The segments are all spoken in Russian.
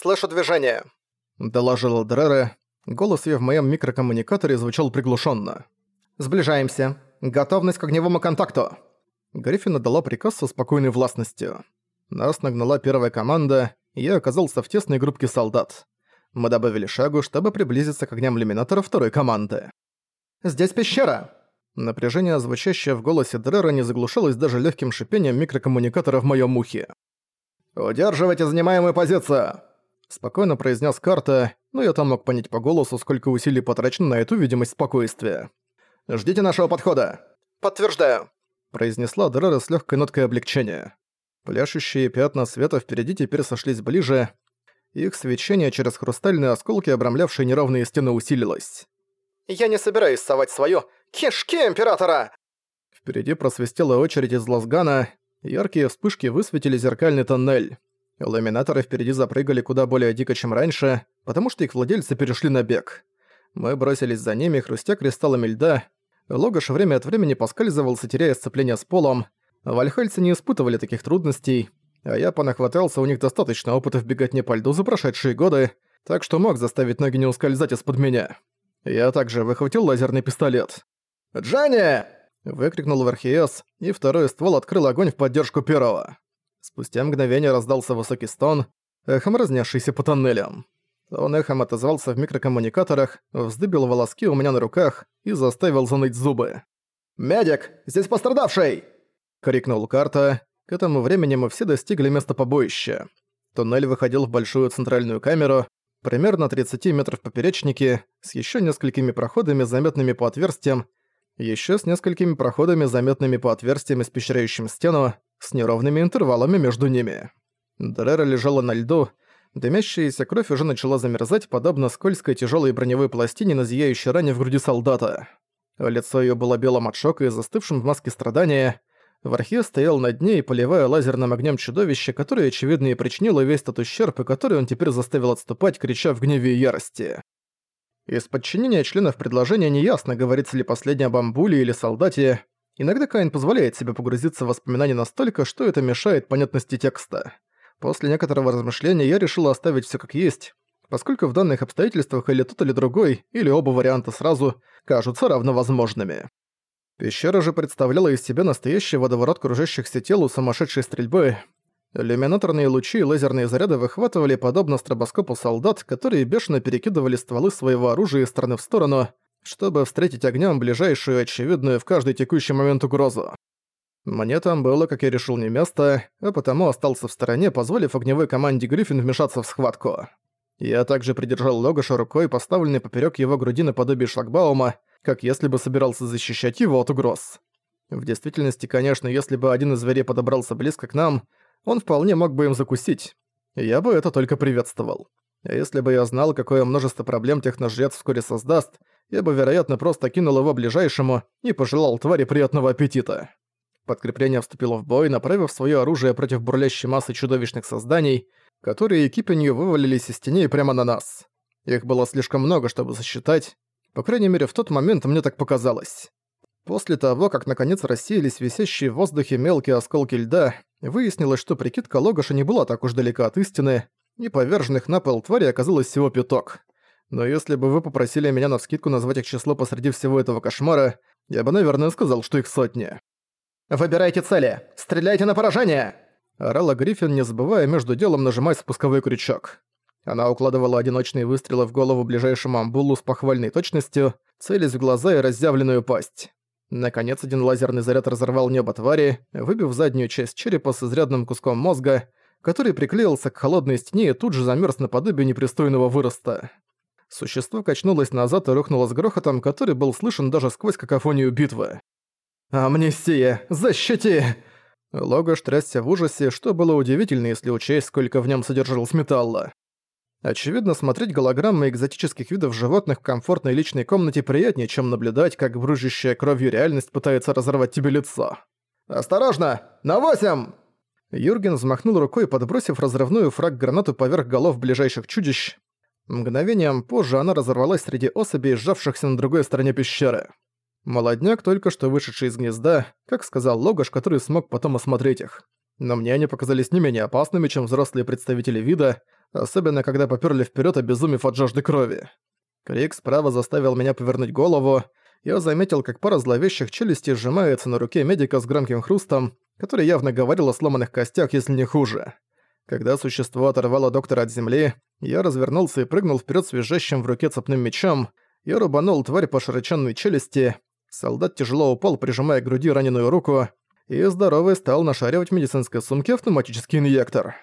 «Слышу движение», — доложила Дрера. Голос её в моем микрокоммуникаторе звучал приглушенно. «Сближаемся. Готовность к огневому контакту!» Гриффин отдала приказ со спокойной властностью. Нас нагнала первая команда, и я оказался в тесной группке солдат. Мы добавили шагу, чтобы приблизиться к огням лиминатора второй команды. «Здесь пещера!» Напряжение, звучащее в голосе Дрера, не заглушалось даже легким шипением микрокоммуникатора в моем ухе. «Удерживайте занимаемую позицию!» Спокойно произнес карта, но я там мог понять по голосу, сколько усилий потрачено на эту видимость спокойствия. «Ждите нашего подхода!» «Подтверждаю!» произнесла Дрера с легкой ноткой облегчения. Пляшущие пятна света впереди теперь сошлись ближе. Их свечение через хрустальные осколки, обрамлявшие неровные стены, усилилось. «Я не собираюсь совать свою кишки Императора!» Впереди просвистела очередь из лазгана, яркие вспышки высветили зеркальный тоннель. Ламинаторы впереди запрыгали куда более дико, чем раньше, потому что их владельцы перешли на бег. Мы бросились за ними, хрустя кристаллами льда. Логош время от времени поскальзывался, теряя сцепление с полом. Вальхальцы не испытывали таких трудностей, а я понахватался у них достаточно опыта в беготне по льду за прошедшие годы, так что мог заставить ноги не ускользать из-под меня. Я также выхватил лазерный пистолет. «Джанни!» — выкрикнул Верхиес, и второй ствол открыл огонь в поддержку первого. Спустя мгновение раздался высокий стон, эхом разнесшийся по тоннелям. Он эхом отозвался в микрокоммуникаторах, вздыбил волоски у меня на руках и заставил заныть зубы. «Медик! Здесь пострадавший!» — крикнул карта. К этому времени мы все достигли места побоища. Туннель выходил в большую центральную камеру, примерно 30 метров поперечнике, с еще несколькими проходами, заметными по отверстиям, еще с несколькими проходами, заметными по отверстиям, испещряющим стену, с неровными интервалами между ними. Дрера лежала на льду, дымящаяся кровь уже начала замерзать, подобно скользкой тяжелой броневой пластине на зияющей ране в груди солдата. Лицо ее было белым от шока и застывшим в маске страдания. Вархе стоял над ней, поливая лазерным огнем чудовище, которое, очевидно, и причинило весь тот ущерб, и который он теперь заставил отступать, крича в гневе и ярости. Из подчинения членов предложения неясно, говорится ли последнее о бамбуле или солдате, Иногда Каин позволяет себе погрузиться в воспоминания настолько, что это мешает понятности текста. После некоторого размышления я решил оставить все как есть, поскольку в данных обстоятельствах или тот, или другой, или оба варианта сразу, кажутся равновозможными. Пещера же представляла из себя настоящий водоворот кружащихся тел у сумасшедшей стрельбы. Люминаторные лучи и лазерные заряды выхватывали подобно стробоскопу солдат, которые бешено перекидывали стволы своего оружия из стороны в сторону, чтобы встретить огнем ближайшую очевидную в каждый текущий момент угрозу. Мне там было, как я решил, не место, а потому остался в стороне, позволив огневой команде Гриффин вмешаться в схватку. Я также придержал Логаша рукой, поставленной поперек его груди наподобие шлагбаума, как если бы собирался защищать его от угроз. В действительности, конечно, если бы один из зверей подобрался близко к нам, он вполне мог бы им закусить. Я бы это только приветствовал. А если бы я знал, какое множество проблем техножрец вскоре создаст, я бы, вероятно, просто кинул его ближайшему и пожелал твари приятного аппетита. Подкрепление вступило в бой, направив свое оружие против бурлящей массы чудовищных созданий, которые кипенью вывалились из теней прямо на нас. Их было слишком много, чтобы засчитать, по крайней мере, в тот момент мне так показалось. После того, как наконец рассеялись висящие в воздухе мелкие осколки льда, выяснилось, что прикидка Логаша не была так уж далека от истины, и поверженных на пол твари оказалось всего пяток. Но если бы вы попросили меня навскидку назвать их число посреди всего этого кошмара, я бы, наверное, сказал, что их сотни. «Выбирайте цели! Стреляйте на поражение!» Орала Гриффин, не забывая между делом нажимать спусковой крючок. Она укладывала одиночные выстрелы в голову ближайшему амбулу с похвальной точностью, целясь в глаза и разъявленную пасть. Наконец, один лазерный заряд разорвал небо твари, выбив заднюю часть черепа с изрядным куском мозга, который приклеился к холодной стене и тут же замерз наподобие непристойного выроста. Существо качнулось назад и рухнуло с грохотом, который был слышен даже сквозь какофонию битвы. «Амнистия! Защити!» Логош трясся в ужасе, что было удивительно, если учесть, сколько в нем содержалось металла. Очевидно, смотреть голограммы экзотических видов животных в комфортной личной комнате приятнее, чем наблюдать, как бружащая кровью реальность пытается разорвать тебе лицо. «Осторожно! На восемь!» Юрген взмахнул рукой, подбросив разрывную фраг-гранату поверх голов ближайших чудищ, Мгновением позже она разорвалась среди особей, сжавшихся на другой стороне пещеры. Молодняк, только что вышедший из гнезда, как сказал Логаш, который смог потом осмотреть их. Но мне они показались не менее опасными, чем взрослые представители вида, особенно когда попёрли вперёд, обезумев от жажды крови. Крик справа заставил меня повернуть голову. Я заметил, как пара зловещих челюстей сжимается на руке медика с громким хрустом, который явно говорил о сломанных костях, если не хуже. Когда существо оторвало доктора от земли, я развернулся и прыгнул вперед с визжащим в руке цепным мечом. Я рубанул тварь по широченной челюсти. Солдат тяжело упал, прижимая к груди раненую руку, и здоровый стал нашаривать в медицинской сумке автоматический инъектор.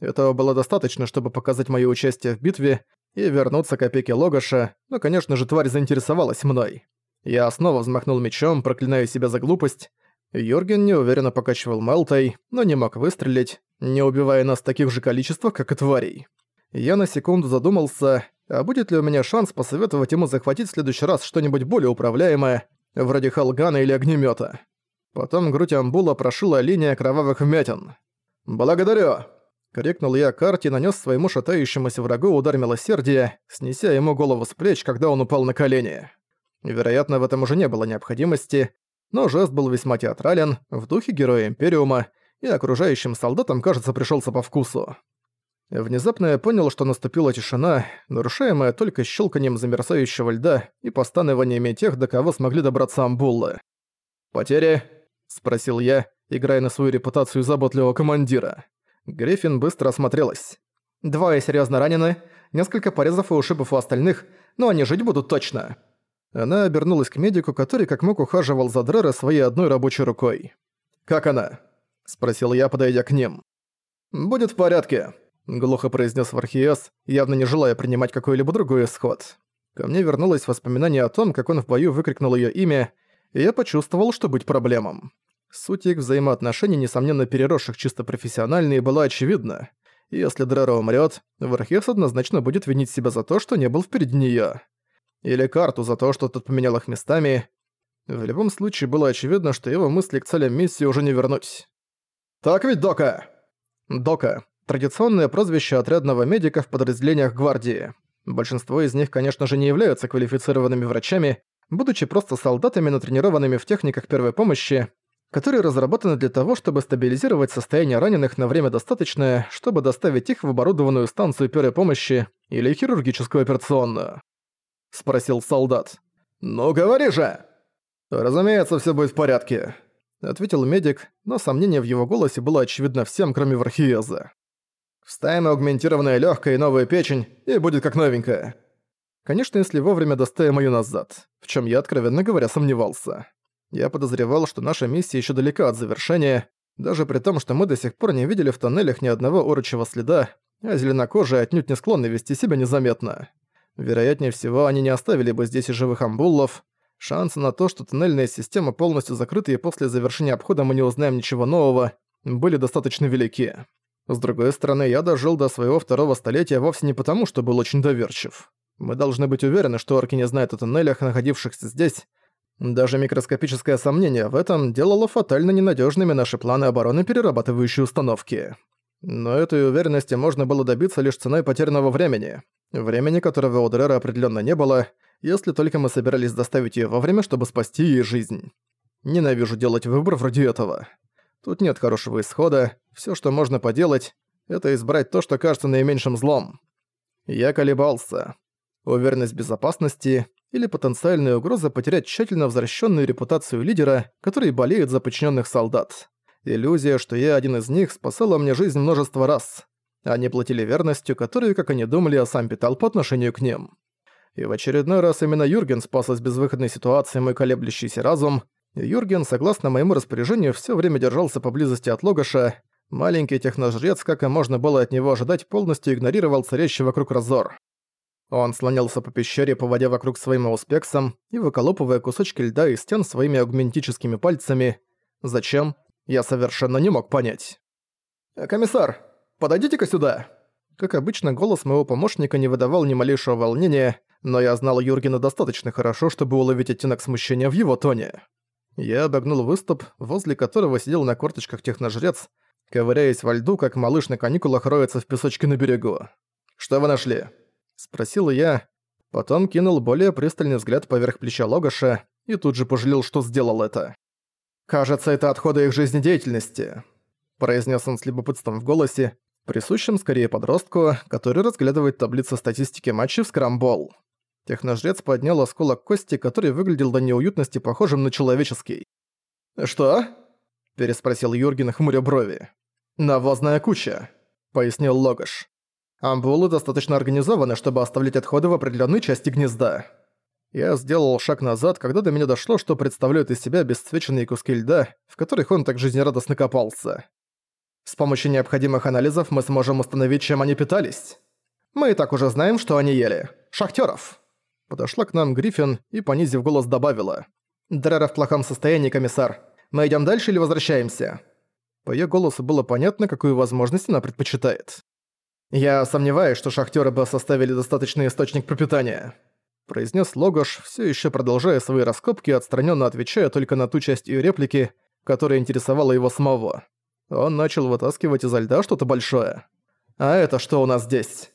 Этого было достаточно, чтобы показать моё участие в битве и вернуться к опеке Логаша, но, конечно же, тварь заинтересовалась мной. Я снова взмахнул мечом, проклиная себя за глупость. Юрген неуверенно покачивал Мелтой, но не мог выстрелить, не убивая нас таких же количествах, как и тварей. Я на секунду задумался, а будет ли у меня шанс посоветовать ему захватить в следующий раз что-нибудь более управляемое, вроде халгана или огнемета. Потом грудь амбула прошила линия кровавых вмятин. «Благодарю!» — крикнул я карте и нанес своему шатающемуся врагу удар милосердия, снеся ему голову с плеч, когда он упал на колени. Вероятно, в этом уже не было необходимости, но жест был весьма театрален, в духе героя Империума, и окружающим солдатам, кажется, пришелся по вкусу. Внезапно я понял, что наступила тишина, нарушаемая только щелканием замерзающего льда и постанованиями тех, до кого смогли добраться амбуллы. «Потери?» — спросил я, играя на свою репутацию заботливого командира. Гриффин быстро осмотрелась. «Двое серьезно ранены, несколько порезов и ушибов у остальных, но они жить будут точно». Она обернулась к медику, который как мог ухаживал за Дрера своей одной рабочей рукой. «Как она?» – спросил я, подойдя к ним. «Будет в порядке», – глухо произнес Вархиес, явно не желая принимать какой-либо другой исход. Ко мне вернулось воспоминание о том, как он в бою выкрикнул её имя, и я почувствовал, что быть проблемам. Суть их взаимоотношений, несомненно переросших чисто профессиональные, была очевидна. Если Дрера умрёт, Вархиес однозначно будет винить себя за то, что не был впереди неё. Или карту за то, что тот поменял их местами. В любом случае было очевидно, что его мысли к целям миссии уже не вернуть. «Так ведь, Дока?» Дока – традиционное прозвище отрядного медика в подразделениях гвардии. Большинство из них, конечно же, не являются квалифицированными врачами, будучи просто солдатами, натренированными в техниках первой помощи, которые разработаны для того, чтобы стабилизировать состояние раненых на время достаточное, чтобы доставить их в оборудованную станцию первой помощи или хирургическую операционную спросил солдат. «Ну говори же!» «Разумеется, все будет в порядке», — ответил медик, но сомнение в его голосе было очевидно всем, кроме Вархиеза. «Вставим аугментированная легкая и новая печень, и будет как новенькая». Конечно, если вовремя доставим ее назад, в чем я, откровенно говоря, сомневался. Я подозревал, что наша миссия еще далека от завершения, даже при том, что мы до сих пор не видели в тоннелях ни одного орочего следа, а зеленокожие отнюдь не склонны вести себя незаметно. Вероятнее всего, они не оставили бы здесь и живых амбуллов. Шансы на то, что тоннельная система полностью закрыта и после завершения обхода мы не узнаем ничего нового, были достаточно велики. С другой стороны, я дожил до своего второго столетия вовсе не потому, что был очень доверчив. Мы должны быть уверены, что орки не знают о тоннелях, находившихся здесь. Даже микроскопическое сомнение в этом делало фатально ненадежными наши планы обороны перерабатывающей установки. Но этой уверенности можно было добиться лишь ценой потерянного времени. Времени, которого у Дрера определенно не было, если только мы собирались доставить ее вовремя, чтобы спасти ей жизнь. Ненавижу делать выбор вроде этого. Тут нет хорошего исхода, все, что можно поделать, это избрать то, что кажется наименьшим злом. Я колебался. Уверенность безопасности или потенциальная угроза потерять тщательно возвращенную репутацию лидера, который болеет за подчиненных солдат. Иллюзия, что я один из них, спасала мне жизнь множество раз. Они платили верностью, которую, как они думали, я сам питал по отношению к ним. И в очередной раз именно Юрген спас из безвыходной ситуации мой колеблющийся разум. Юрген, согласно моему распоряжению, все время держался поблизости от Логаша. Маленький техножрец, как и можно было от него ожидать, полностью игнорировал царящий вокруг разор. Он слонялся по пещере, поводя вокруг своим ауспексом и выколупывая кусочки льда из стен своими аугментическими пальцами. Зачем? Я совершенно не мог понять. «Комиссар, подойдите-ка сюда!» Как обычно, голос моего помощника не выдавал ни малейшего волнения, но я знал Юргена достаточно хорошо, чтобы уловить оттенок смущения в его тоне. Я обогнул выступ, возле которого сидел на корточках техножрец, ковыряясь во льду, как малыш на каникулах роется в песочке на берегу. «Что вы нашли?» – спросил я, потом кинул более пристальный взгляд поверх плеча Логаша и тут же пожалел, что сделал это. «Кажется, это отходы их жизнедеятельности», произнес он с любопытством в голосе, присущим скорее подростку, который разглядывает таблицы статистики матчей в скрамбол. Техножрец поднял осколок кости, который выглядел до неуютности похожим на человеческий. «Что?» – переспросил Юрген, хмуря брови. «Навозная куча», – пояснил Логаш. «Амбулы достаточно организованы, чтобы оставлять отходы в определенной части гнезда». Я сделал шаг назад, когда до меня дошло, что представляют из себя бесцвеченные куски льда, в которых он так жизнерадостно копался. С помощью необходимых анализов мы сможем установить, чем они питались. Мы и так уже знаем, что они ели. Шахтеров. Подошла к нам Гриффин и, понизив голос, добавила. «Дрера в плохом состоянии, комиссар. Мы идем дальше или возвращаемся?» По её голосу было понятно, какую возможность она предпочитает. «Я сомневаюсь, что шахтеры бы составили достаточный источник пропитания», произнес Логош, все еще продолжая свои раскопки отстраненно отвечая только на ту часть ее реплики, которая интересовала его самого. Он начал вытаскивать изо льда что-то большое. «А это что у нас здесь?»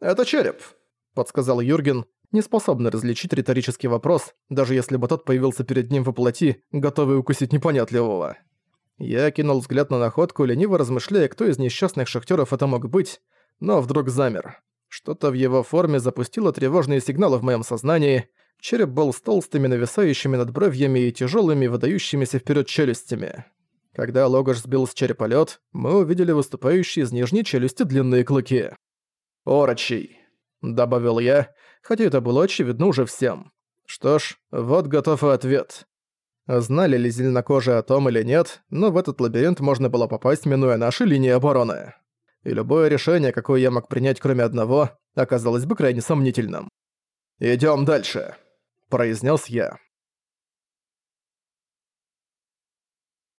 «Это череп», — подсказал Юрген, не способный различить риторический вопрос, даже если бы тот появился перед ним воплоти, готовый укусить непонятливого. Я кинул взгляд на находку, лениво размышляя, кто из несчастных шахтеров это мог быть, но вдруг замер. Что-то в его форме запустило тревожные сигналы в моем сознании. Череп был с толстыми, нависающими над бровьями и тяжелыми, выдающимися вперед челюстями. Когда Логаш сбил с черепа лед, мы увидели выступающие из нижней челюсти длинные клыки. «Орочий», — добавил я, хотя это было очевидно уже всем. Что ж, вот готов и ответ. Знали ли зеленокожие о том или нет, но в этот лабиринт можно было попасть, минуя наши линии обороны и любое решение, какое я мог принять кроме одного, оказалось бы крайне сомнительным. «Идём дальше», — произнес я.